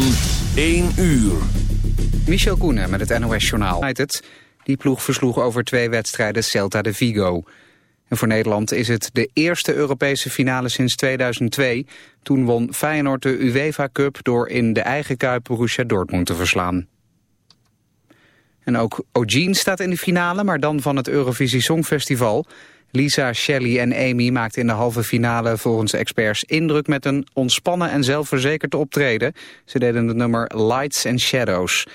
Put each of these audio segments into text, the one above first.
van 1 uur. Michel Koenen met het NOS-journaal. Die ploeg versloeg over twee wedstrijden Celta de Vigo. En voor Nederland is het de eerste Europese finale sinds 2002. Toen won Feyenoord de UEFA Cup door in de eigen kuip Borussia Dortmund te verslaan. En ook O'Gene staat in de finale, maar dan van het Eurovisie Songfestival. Lisa, Shelley en Amy maakten in de halve finale volgens experts indruk met een ontspannen en zelfverzekerd optreden. Ze deden het nummer Lights and Shadows.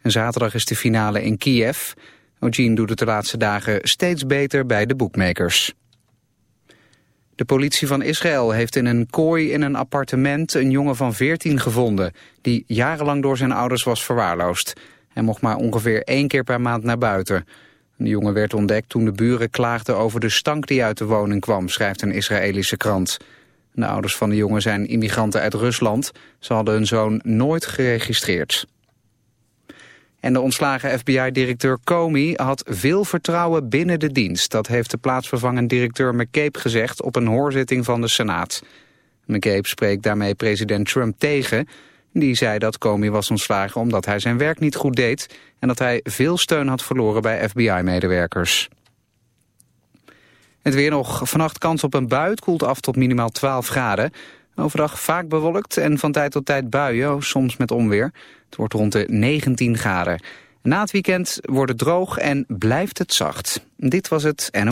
En zaterdag is de finale in Kiev. O'Gene doet het de laatste dagen steeds beter bij de boekmakers. De politie van Israël heeft in een kooi in een appartement een jongen van 14 gevonden... die jarenlang door zijn ouders was verwaarloosd. Hij mocht maar ongeveer één keer per maand naar buiten. De jongen werd ontdekt toen de buren klaagden over de stank die uit de woning kwam, schrijft een Israëlische krant. De ouders van de jongen zijn immigranten uit Rusland. Ze hadden hun zoon nooit geregistreerd. En de ontslagen FBI-directeur Comey had veel vertrouwen binnen de dienst. Dat heeft de plaatsvervangend directeur McCabe gezegd op een hoorzitting van de Senaat. McCabe spreekt daarmee president Trump tegen. Die zei dat Comey was ontslagen omdat hij zijn werk niet goed deed... en dat hij veel steun had verloren bij FBI-medewerkers. Het weer nog. Vannacht kans op een bui. Het koelt af tot minimaal 12 graden. Overdag vaak bewolkt en van tijd tot tijd buien, soms met onweer. Het wordt rond de 19 graden. Na het weekend wordt het droog en blijft het zacht. Dit was het en...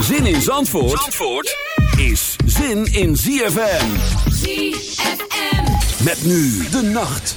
Zin in Zandvoort, Zandvoort is zin in ZFM. ZFM. Met nu de nacht.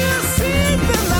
you see the light?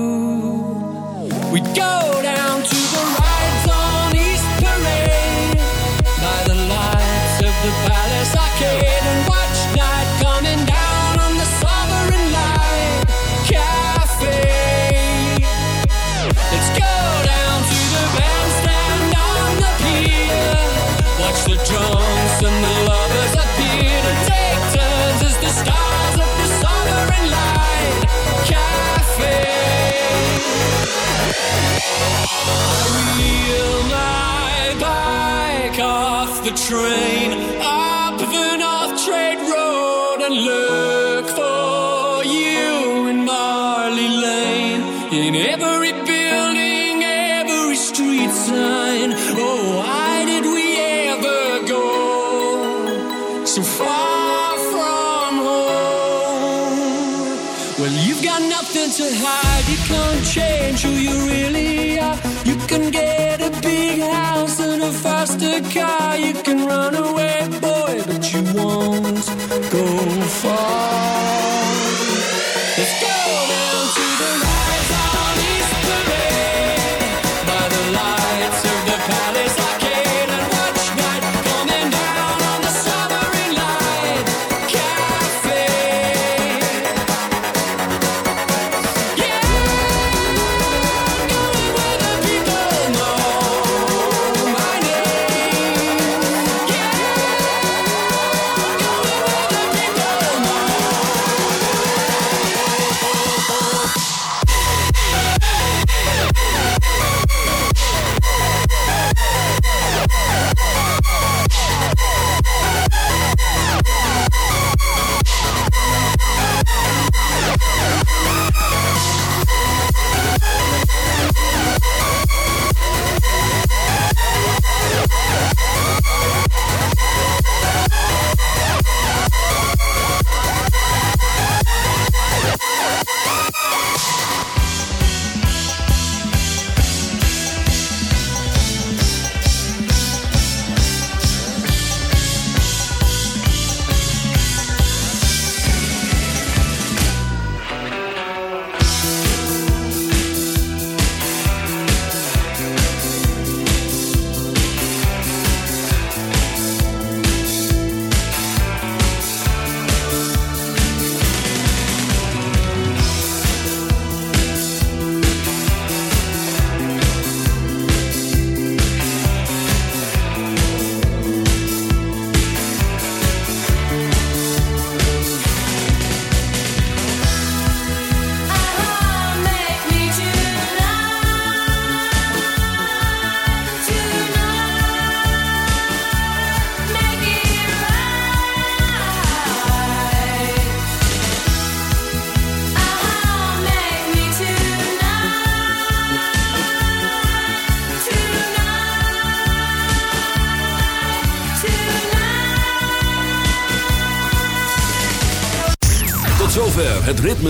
train. I